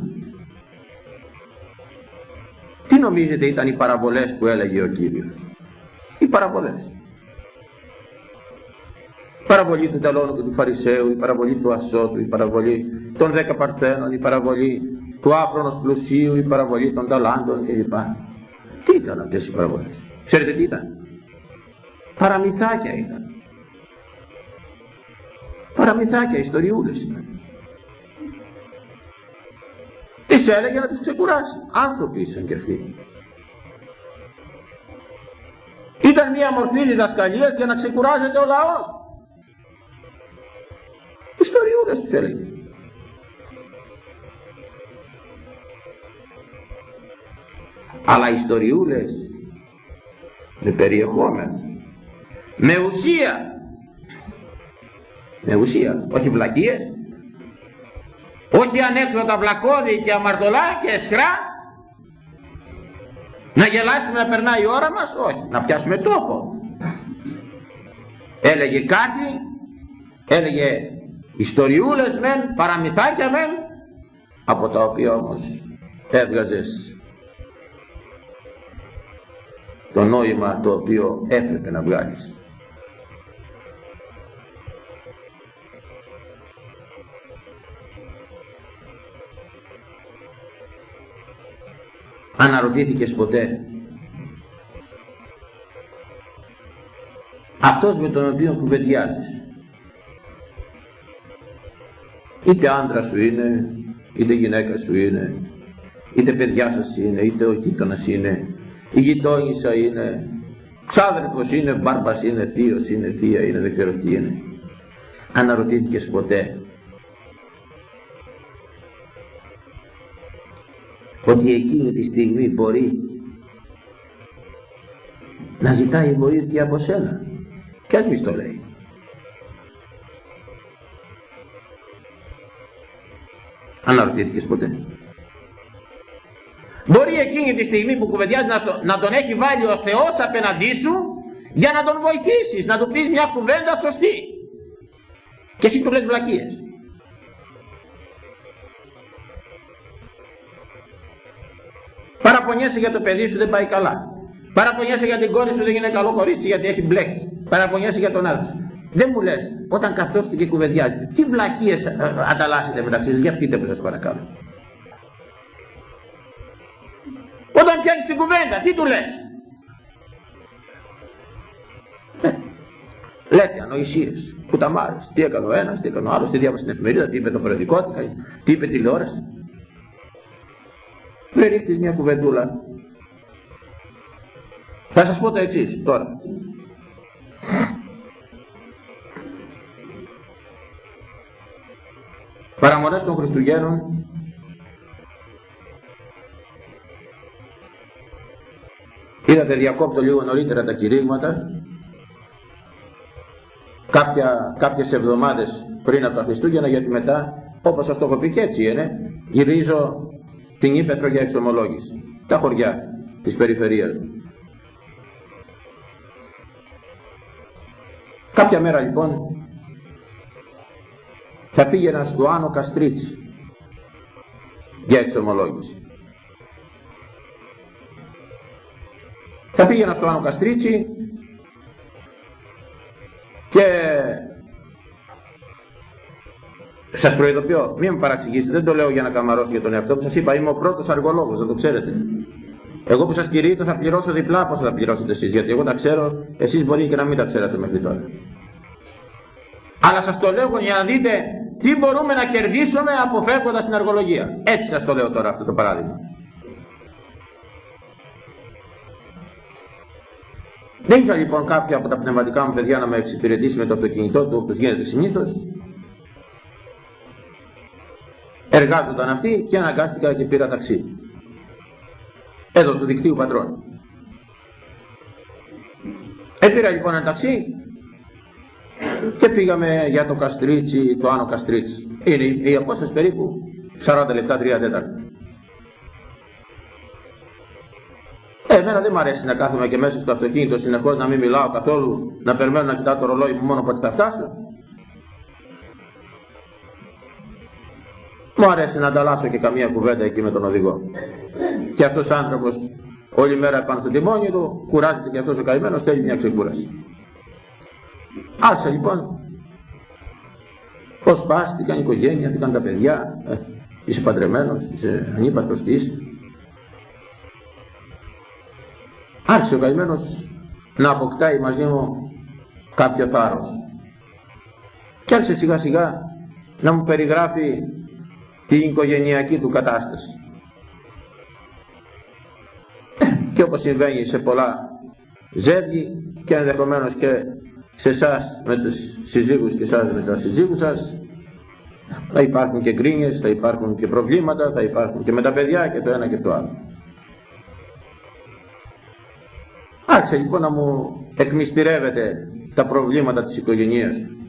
Τι νομίζετε ήταν οι παραβολές που έλεγε ο Κύριος; Οι παραβολές. Η παραβολή του Τελώνου και του Φαρισαίου, η παραβολή του Ασώτου, η παραβολή των δέκα παρθένων, η παραβολή του άφρονος πλουσίου, η παραβολή των ταλάντων κλπ. Τι ήταν αυτές οι παραβολές; Ξέρετε τι ήταν; Παραμυθάκια ήταν. Παραμυθάκια, ιστοριούλες ήταν. Τις έλεγε να τις ξεκουράσει. Άνθρωποι ήσαν και αυτοί. Ήταν μια μορφή διδασκαλίας για να ξεκουράζεται ο λαός. Ιστοριούλες τους έλεγε. Αλλά ιστοριούλες με περιεχόμενο, με ουσία, με ουσία, όχι βλακίες, όχι ανέκδοτα βλακώδη και αμαρτωλά και εσχρά να γελάσουμε να περνάει η ώρα μας; Όχι. Να πιάσουμε τόπο. Έλεγε κάτι έλεγε ιστοριούλες μεν παραμυθάκια μεν από τα οποία όμως έβγαζες το νόημα το οποίο έπρεπε να βγάλεις αναρωτήθηκες ποτέ; Αυτός με τον οποίο κουβεντιάζεις. Είτε άντρα σου είναι είτε γυναίκα σου είναι είτε παιδιά σας είναι είτε ο γείτονας είναι η γειτόνισσα είναι ξάδερφος είναι, μπάρμπας είναι, θείος είναι, θεία είναι, δεν ξέρω τι είναι. Αναρωτήθηκες ποτέ; Ότι εκείνη τη στιγμή μπορεί να ζητάει βοήθεια από σένα. Και ας μη το λέει. Αναρωτήθηκες ποτέ. Μπορεί εκείνη τη στιγμή που κουβεντιάζει να, το, να τον έχει βάλει ο Θεός απέναντί σου για να τον βοηθήσεις να του πεις μια κουβέντα σωστή. Και εσύ του λες βλακίες Παραπονιέσαι για το παιδί σου δεν πάει καλά. Παραπονιέσαι για την κόρη σου δεν είναι καλό κορίτσι γιατί έχει μπλέξει. Παραπονιέσαι για τον άλλο Δεν μου λες όταν καθόστε και κουβεντιάζετε τι βλακίες ε, ε, ανταλλάσσετε μεταξύ σας. Για πείτε που σας παρακαλώ. Όταν πιάνεις την κουβέντα τι του λες; Ε, λέτε ανοησίες, κουταμάρες. Τι έκανε ο ένας, τι έκανε ο άλλος, τι διάβασε την εφημερίδα, τι είπε το περιοδικό, τι είπε τηλεόραση. Δεν ρίχτεις μια κουβεντούλα. Θα σας πω το εξής τώρα. Παραμονές των Χριστουγέννων είδατε διακόπτω λίγο νωρίτερα τα κηρύγματα κάποια, κάποιες εβδομάδες πριν από τα Χριστούγεννα γιατί μετά όπως σας το έχω πει και έτσι είναι γυρίζω την Ήπεθρο για εξομολόγηση. Τα χωριά της περιφερείας μου. Κάποια μέρα λοιπόν θα πήγαινα στο Άνω Καστρίτσι για εξομολόγηση. Θα πήγαινα στο Άνω Καστρίτσι και σας προειδοποιώ, μην με παραξηγήσετε, δεν το λέω για να καμαρώσω για τον εαυτό μου. Σας είπα, είμαι ο πρώτος αργολόγος, δεν το ξέρετε. Εγώ που σας κηρύττω θα πληρώσω διπλά πώς θα πληρώσετε εσείς, γιατί εγώ τα ξέρω, εσείς μπορεί και να μην τα ξέρατε μέχρι τώρα. Αλλά σας το λέω για να δείτε τι μπορούμε να κερδίσουμε αποφεύγοντας την αργολογία. Έτσι σας το λέω τώρα αυτό το παράδειγμα. Δεν είχα λοιπόν κάποια από τα πνευματικά μου παιδιά να με εξυπηρετήσει με το αυτοκίνητό του όπως γίνεται συνήθως Εργάζονταν αυτοί και αναγκάστηκα και πήρα ταξί. Εδώ του δικτύου πατρών. Έπειρα λοιπόν ένα ταξί και πήγαμε για το Καστρίτσι, το Άνω Καστρίτσι. Είναι η απόσταση περίπου 40 λεπτά, 3 τέταρτα. Ε, εμένα δεν μου αρέσει να κάθομαι και μέσα στο αυτοκίνητο συνεχώς να μην μιλάω καθόλου, να περιμένω να κοιτάω το ρολόι μου μόνο πότε θα φτάσω. Μου αρέσει να ανταλλάσσω και καμία κουβέντα εκεί με τον οδηγό. Και αυτός ο άνθρωπος όλη μέρα πάνω στο τιμόνι του, κουράζεται και αυτός ο καημένος, θέλει μια ξεκούραση. Άρχισα λοιπόν πώς πας, τι κάνει η οικογένεια, τι κάνουν τα παιδιά, ε, είσαι παντρεμένος, είσαι ανύπαρκτος, τι είσαι. Άρχισε ο καημένος να αποκτάει μαζί μου κάποιο θάρρος. Και άρχισε σιγά σιγά να μου περιγράφει την οικογενειακή του κατάσταση. Και όπως συμβαίνει σε πολλά ζεύγη και ενδεχομένως και σε εσάς με τους συζύγους και εσάς με τα συζύγους σας θα υπάρχουν και γκρίνιες, θα υπάρχουν και προβλήματα, θα υπάρχουν και με τα παιδιά και το ένα και το άλλο. Άρχισε λοιπόν να μου εκμυστηρεύεται τα προβλήματα της οικογένειας του.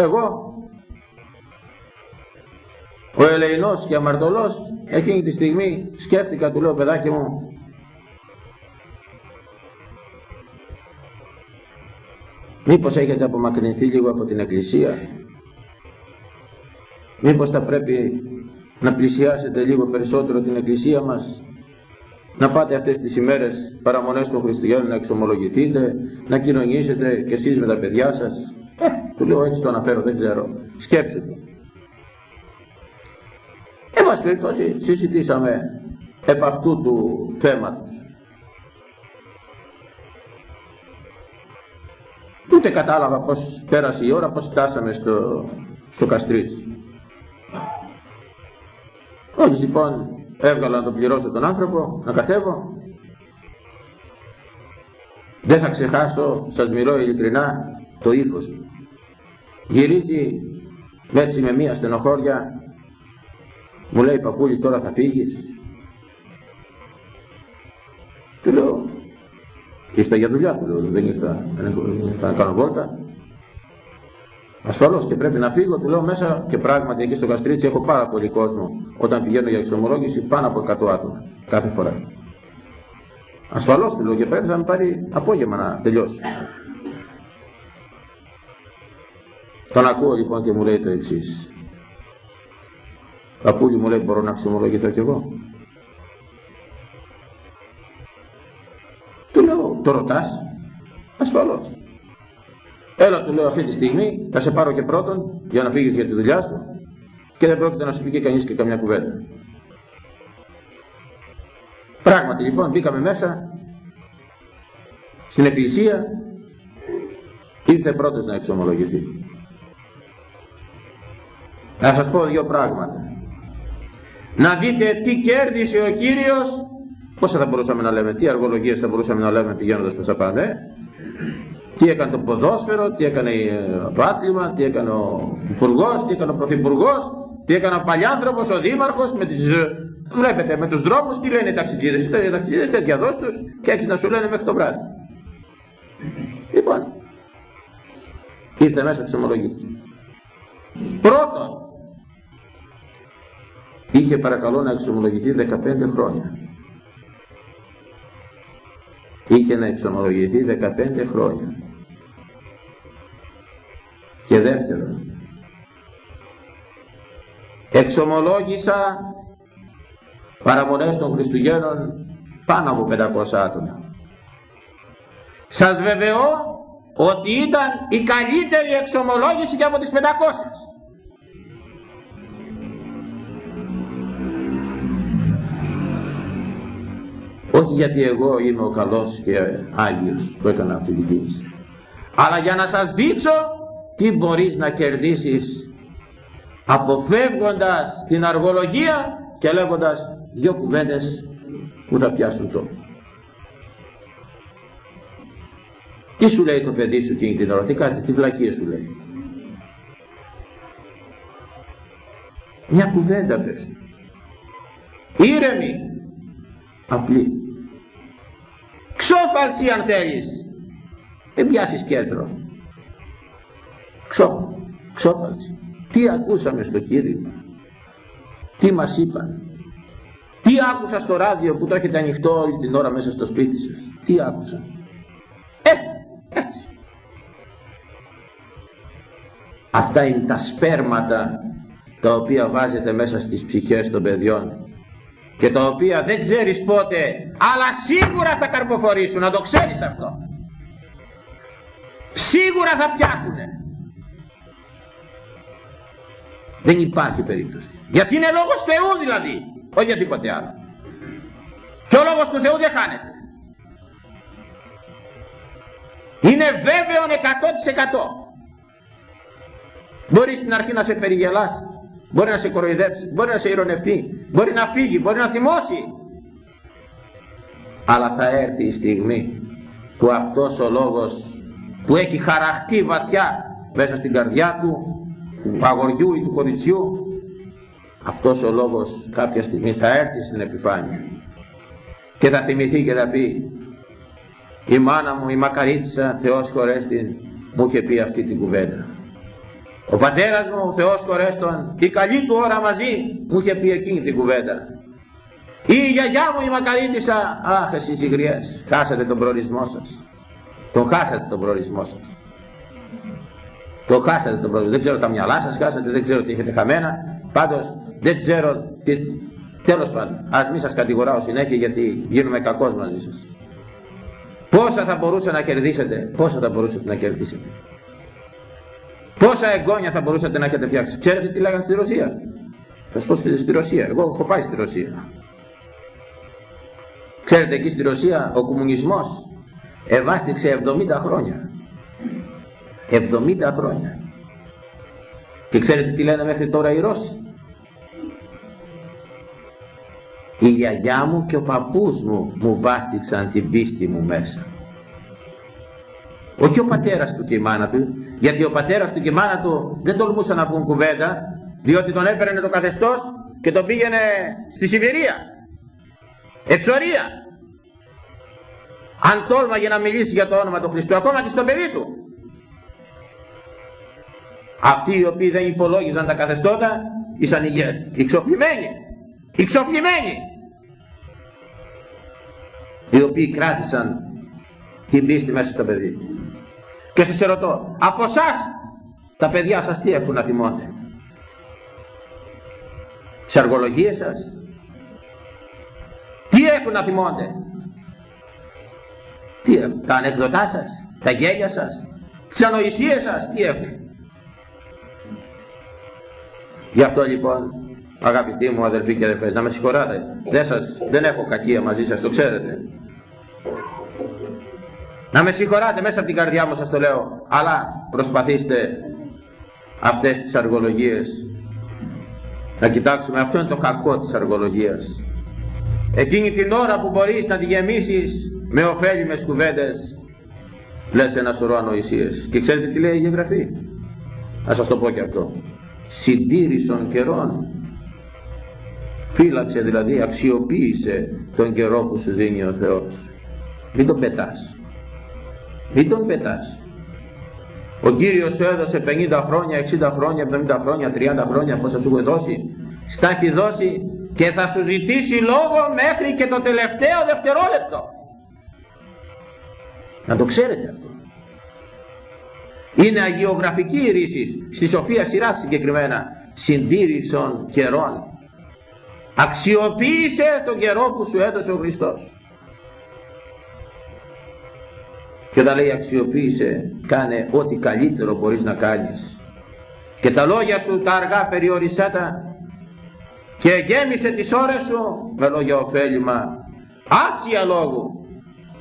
Εγώ, ο ελεηνός και αμαρτωλός, εκείνη τη στιγμή σκέφτηκα, του λέω παιδάκι μου, μήπως έχετε απομακρυνθεί λίγο από την Εκκλησία, μήπως θα πρέπει να πλησιάσετε λίγο περισσότερο την Εκκλησία μας, να πάτε αυτές τις ημέρες παραμονές των Χριστουγέννων να εξομολογηθείτε, να κοινωνήσετε και εσείς με τα παιδιά σας; Ε, του λέω έτσι το αναφέρω, δεν ξέρω. Σκέψου το. Εν πάση περιπτώσει συζητήσαμε επ' αυτού του θέματος. Ούτε κατάλαβα πώς πέρασε η ώρα, πώς φτάσαμε στο, στο Καστρίτσι. Όχι λοιπόν έβγαλα να τον πληρώσω τον άνθρωπο, να κατέβω. Δεν θα ξεχάσω, σας μιλώ ειλικρινά, το ύφος του. Γυρίζει έτσι με μία στενοχώρια, μου λέει παππούλη τώρα θα φύγεις. Του λέω, ήρθα για δουλειά, του λέω, δεν ήρθα, δεν ήρθα να κάνω βόλτα. Ασφαλώς και πρέπει να φύγω, του λέω μέσα και πράγματι εκεί στο Καστρίτσι έχω πάρα πολύ κόσμο όταν πηγαίνω για εξομολόγηση πάνω από 100 άτομα κάθε φορά. Ασφαλώς του λέω και πρέπει να με πάρει απόγευμα να τελειώσει. Τον ακούω λοιπόν και μου λέει το εξής. Παππούλη μου λέει μπορώ να εξομολογηθώ κι εγώ. Του λέω το ρωτάς. Ασφαλώς. Έλα του λέω αυτή τη στιγμή, θα σε πάρω και πρώτον για να φύγεις για τη δουλειά σου και δεν πρόκειται να σου πει και κανείς και καμιά κουβέντα. Πράγματι λοιπόν μπήκαμε μέσα στην εκκλησία ήρθε πρώτος να εξομολογηθεί. Να σας πω δύο πράγματα. Να δείτε τι κέρδισε ο Κύριος, πόσα θα μπορούσαμε να λέμε, τι αργολογίες θα μπορούσαμε να λέμε πηγαίνοντας προς τα πάντα, ε; τι έκανε το ποδόσφαιρο, τι έκανε ε, το άθλημα, τι έκανε ο υπουργός, τι έκανε ο πρωθυπουργός, τι έκανε ο παλιάνθρωπος, ο δήμαρχος, με τις, ε, βλέπετε, με τους δρόμους, τι λένε οι ταξιτζίδες, οι ταξιτζίδες τέτοια δώσ' τους και έτσι να σου λένε μέχρι το βράδυ. Λοιπόν, ήρθε μέσα ξεμολογήθηκε. Πρώτον, είχε παρακαλώ να εξομολογηθεί 15 χρόνια. Είχε να εξομολογηθεί 15 χρόνια. Και δεύτερον, εξομολόγησα παραμονές των Χριστουγέννων πάνω από 500 άτομα. Σας βεβαιώ ότι ήταν η καλύτερη εξομολόγηση και από τις 500. Όχι γιατί εγώ είμαι ο καλός και Άγιος που έκανα αυτή την κίνηση. Αλλά για να σας δείξω τι μπορείς να κερδίσεις αποφεύγοντας την αργολογία και λέγοντας δυο κουβέντες που θα πιάσουν το. Τι σου λέει το παιδί σου εκείνη την ώρα, τι κάτι, τι βλακία σου λέει. Μια κουβέντα πες. Ήρεμη. Απλή. Ξόφαλτσι αν θέλεις. Δεν πιάσεις κέντρο. Ξό, ξόφαλτσι. Τι ακούσαμε στο Κύριο. Τι μας είπαν; Τι άκουσα στο ράδιο που το έχετε ανοιχτό όλη την ώρα μέσα στο σπίτι σας; Τι άκουσα; Ε, έτσι. Αυτά είναι τα σπέρματα τα οποία βάζετε μέσα στις ψυχές των παιδιών και τα οποία δεν ξέρεις πότε αλλά σίγουρα θα καρποφορήσουν να το ξέρεις αυτό. Σίγουρα θα πιάσουνε. Δεν υπάρχει περίπτωση. Γιατί είναι λόγος Θεού δηλαδή όχι για τίποτε άλλο. Και ο λόγος του Θεού δεν χάνεται. Είναι βέβαιο 100% Μπορείς στην αρχή να σε περιγελάσει, μπορεί να σε κοροϊδέψει, μπορεί να σε ηρωνευτεί, μπορεί να φύγει, μπορεί να θυμώσει. Αλλά θα έρθει η στιγμή που αυτός ο λόγος που έχει χαραχτεί βαθιά μέσα στην καρδιά του, του αγοριού ή του κοριτσιού, αυτός ο λόγος κάποια στιγμή θα έρθει στην επιφάνεια και θα θυμηθεί και θα πει η μάνα μου η μακαρίτσα Θεός χωρέστην μου είχε πει αυτή την κουβέντα ο πατέρας μου, ο Θεός χωρέστον, η καλή του ώρα μαζί μου είχε πει εκείνη την κουβέντα. Ή η γιαγιά μου η μακαρίτησα, αχ εσείς οι γριές, χάσατε τον προορισμό σας. Τον χάσατε τον προορισμό σας. Το χάσατε τον προορισμό. Δεν ξέρω τα μυαλά σας χάσατε, δεν ξέρω τι έχετε χαμένα. Πάντως δεν ξέρω τι... Τέλος πάντων, ας μην σας κατηγοράω συνέχεια γιατί γίνουμε κακός μαζί σας. Πόσα θα μπορούσατε να κερδίσετε, πόσα θα μπορούσατε να κερδίσετε. Πόσα εγγόνια θα μπορούσατε να έχετε φτιάξει; Ξέρετε τι λέγανε στη Ρωσία; Θα σας πω στη Ρωσία. Εγώ έχω πάει στη Ρωσία. Ξέρετε εκεί στη Ρωσία ο κομμουνισμός ευάστηξε 70 χρόνια. 70 χρόνια. Και ξέρετε τι λένε μέχρι τώρα οι Ρώσοι; Η γιαγιά μου και ο παππούς μου μου βάστηξαν την πίστη μου μέσα. Όχι ο πατέρας του και η μάνα του, γιατί ο πατέρας του και η μάνα του δεν τολμούσαν να πούν κουβέντα, διότι τον έπαιρνε το καθεστώς και τον πήγαινε στη Σιβηρία. Εξορία. Αν τόλμαγε να μιλήσει για το όνομα του Χριστού, ακόμα και στο παιδί του. Αυτοί οι οποίοι δεν υπολόγιζαν τα καθεστώτα, ήσαν οι, οι ξοφλημένοι. Οι ξοφλημένοι. Οι οποίοι κράτησαν την πίστη μέσα στο παιδί. Και σας ερωτώ, από εσάς τα παιδιά σας τι έχουν να θυμώνται; Τις αργολογίες σας; Τι έχουν να θυμώνται; Τι έχουν, τα ανεκδοτά σας, τα γέλια σας, τις ανοησίες σας, τι έχουν; Γι' αυτό λοιπόν αγαπητοί μου αδελφοί και αδελφές να με συγχωράτε δεν, σας, δεν έχω κακία μαζί σας το ξέρετε να με συγχωράτε μέσα από την καρδιά μου σας το λέω. Αλλά προσπαθήστε αυτές τις αργολογίες να κοιτάξουμε. Αυτό είναι το κακό της αργολογίας. Εκείνη την ώρα που μπορείς να τη γεμίσεις με ωφέλιμες κουβέντες λες ένα σωρό ανοησίες. Και ξέρετε τι λέει η Γεγραφή. Να σας το πω και αυτό. Συντήρησον καιρών. Φύλαξε δηλαδή, αξιοποίησε τον καιρό που σου δίνει ο Θεός. Μην τον πετάς. Μην τον πετάς. Ο Κύριος σου έδωσε 50 χρόνια, 60 χρόνια, 70 χρόνια, 30 χρόνια πόσα σου έχει δώσει. Στα έχει δώσει και θα σου ζητήσει λόγο μέχρι και το τελευταίο δευτερόλεπτο. Να το ξέρετε αυτό. Είναι αγιογραφική η ρίση στη Σοφία Σειρά συγκεκριμένα. Συντήρησον καιρών. Αξιοποίησε τον καιρό που σου έδωσε ο Χριστός. Και όταν λέει αξιοποίησε κάνε ό,τι καλύτερο μπορείς να κάνεις και τα λόγια σου τα αργά περιορισέ τα και γέμισε τις ώρες σου με λόγια ωφέλιμα. Άξια λόγου.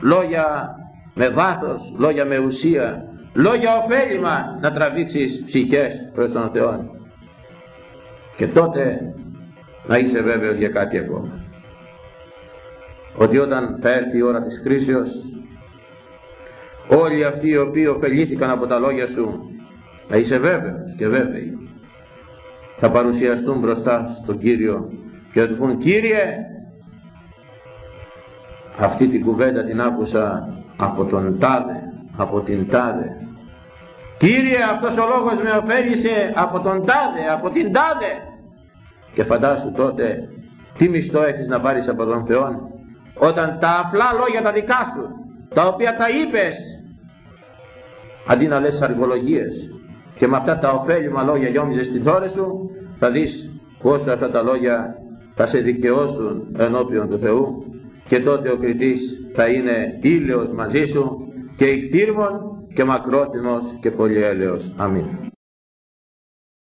Λόγια με βάθος, λόγια με ουσία λόγια ωφέλιμα να τραβήξεις ψυχές προς τον Θεό. Και τότε να είσαι βέβαιος για κάτι ακόμα. Ότι όταν θα έρθει η ώρα της κρίσεως όλοι αυτοί οι οποίοι ωφελήθηκαν από τα λόγια σου. Να είσαι βέβαιος και βέβαιοι. Θα παρουσιαστούν μπροστά στον Κύριο και θα του πούν Κύριε αυτή την κουβέντα την άκουσα από τον Τάδε από την Τάδε. Κύριε αυτός ο λόγος με ωφέλησε από τον Τάδε από την Τάδε και φαντάσου τότε τι μισθό έχεις να πάρεις από τον Θεό όταν τα απλά λόγια τα δικά σου τα οποία τα είπες αντί να λες αργολογίες και με αυτά τα ωφέλιμα λόγια γιόμιζες την τόρη σου θα δεις πόσο αυτά τα λόγια θα σε δικαιώσουν ενώπιον του Θεού και τότε ο κριτής θα είναι ήλαιος μαζί σου και ικτήρμον και μακρόθυμος και πολυέλεος. Αμήν.